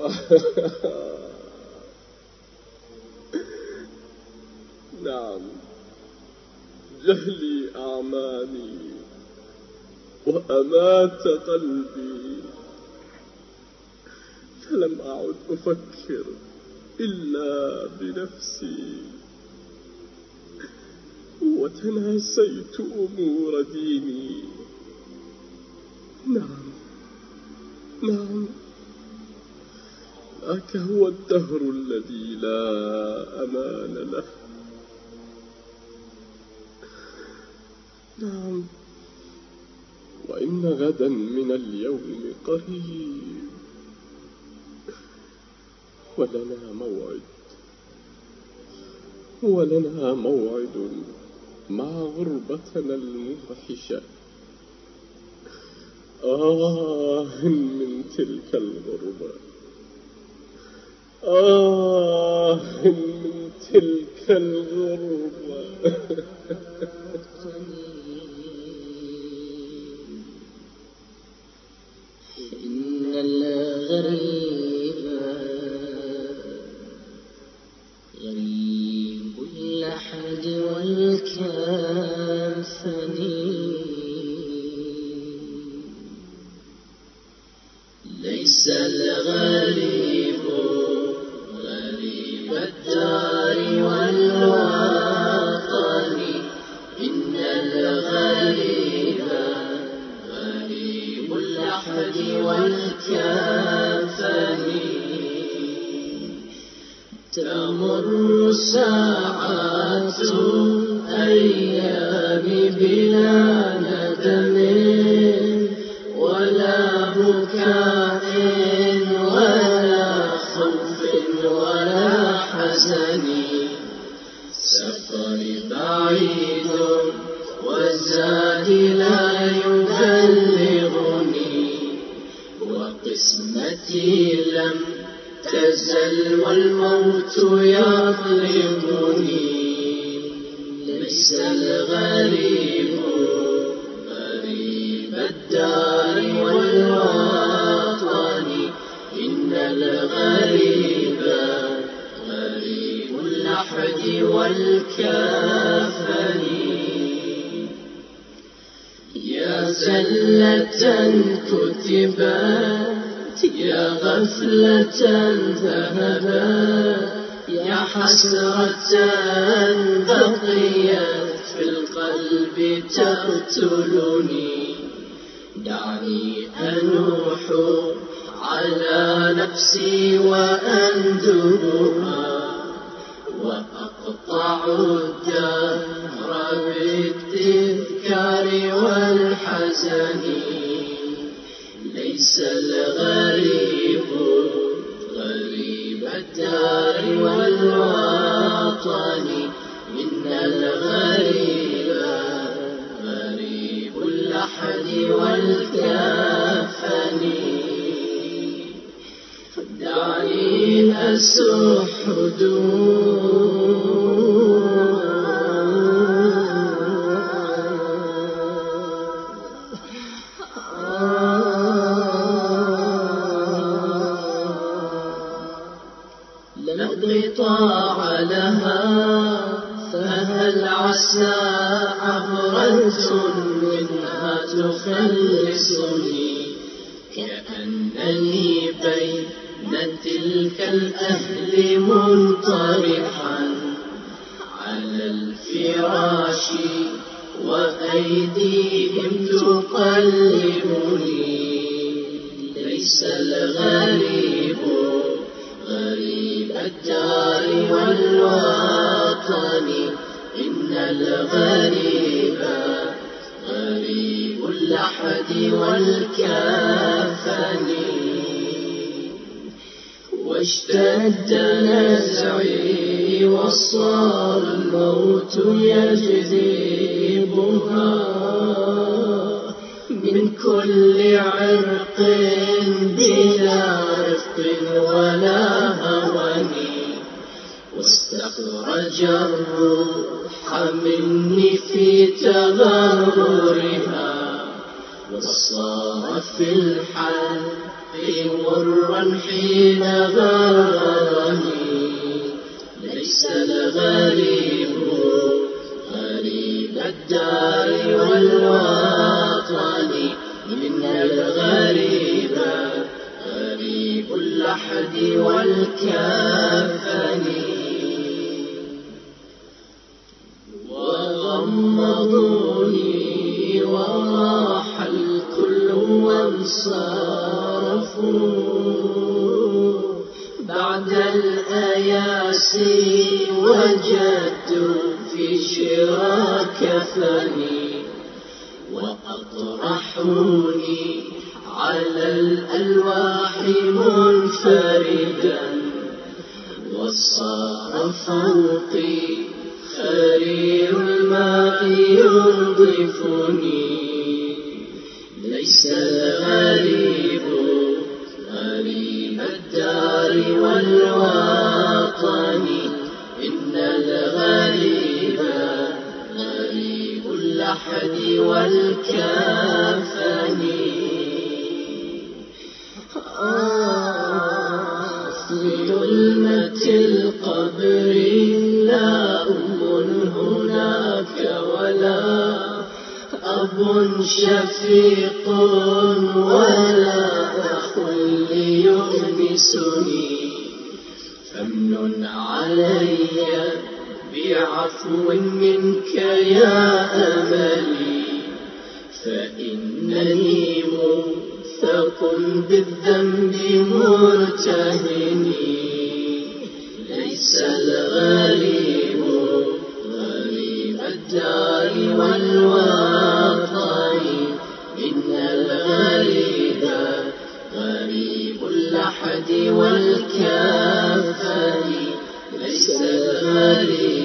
نعم. جهلي أعماني وأمات قلبي. فلم أعد أفكر إلا بنفسي. وتناسيت أمور ديني نعم نعم ذاك هو الدهر الذي لا أمان له. نعم. وإن غدا من اليوم قريب. ولنا موعد. ولنا موعد مع غربتنا الموحشة آه من تلك الغربة. آه من تلك الغربة. إن الغريب غريب اللحد والكافن ليس الغريب تمر ساعات أيام بلا ندم ولا بكاء ولا خوف ولا حزن. سفري بعيد والزاد لا يبلغني وقسمتي لم تزل والموت يطلبني. ليس الغريب غريب الدار والوطن. إن الغريب غريب اللحد والكفن. يا زلة كتبت يا غفلة ذهبت يا حسرة بقيت في القلب تقتلني. دعني أنوح على نفسي وأندبها وأقطع الدهر بالتذكار والحزن. ليس الغريب. غريب الدار والوطن إن الغريب غريب اللحد والكفن. دعني أسح انقطاع لها فهل عسى عبرة منها تخلصني؟ كأنني بين تلك الأهل منطرحا على الفراش وأيديهم تقلبني ليس الغريب غريب الدار والوطن. إن الغريب غريب اللحد والكفن واشتد نزعي وصار الموت يجذبها. من كل عرق بلا رفق ولا هون واستخرج الروح مني في تغررها وصار في الحال مرا حين غرني ليس الغريب غريب الدار اللحد والكفن وغمضوني وراح الكل وانصرفوا. بعد الآياسي وجدت في شراك فني. وأطرحوني الألواح منفردا وصار فوقي خرير الماء ينظفني ليس الغريب غريب الدار والوطن. إن الغريب غريب اللحد والكفن ولا أب شفيق ولا أخ ليؤنسني فمن علي بعفو منك يا أملي. فإنني موثق بالذنب مرتهني. ليس الغريب غريب الدار. الجاه والوطن إن الغريب غريب اللحد والكفن ليس الغريب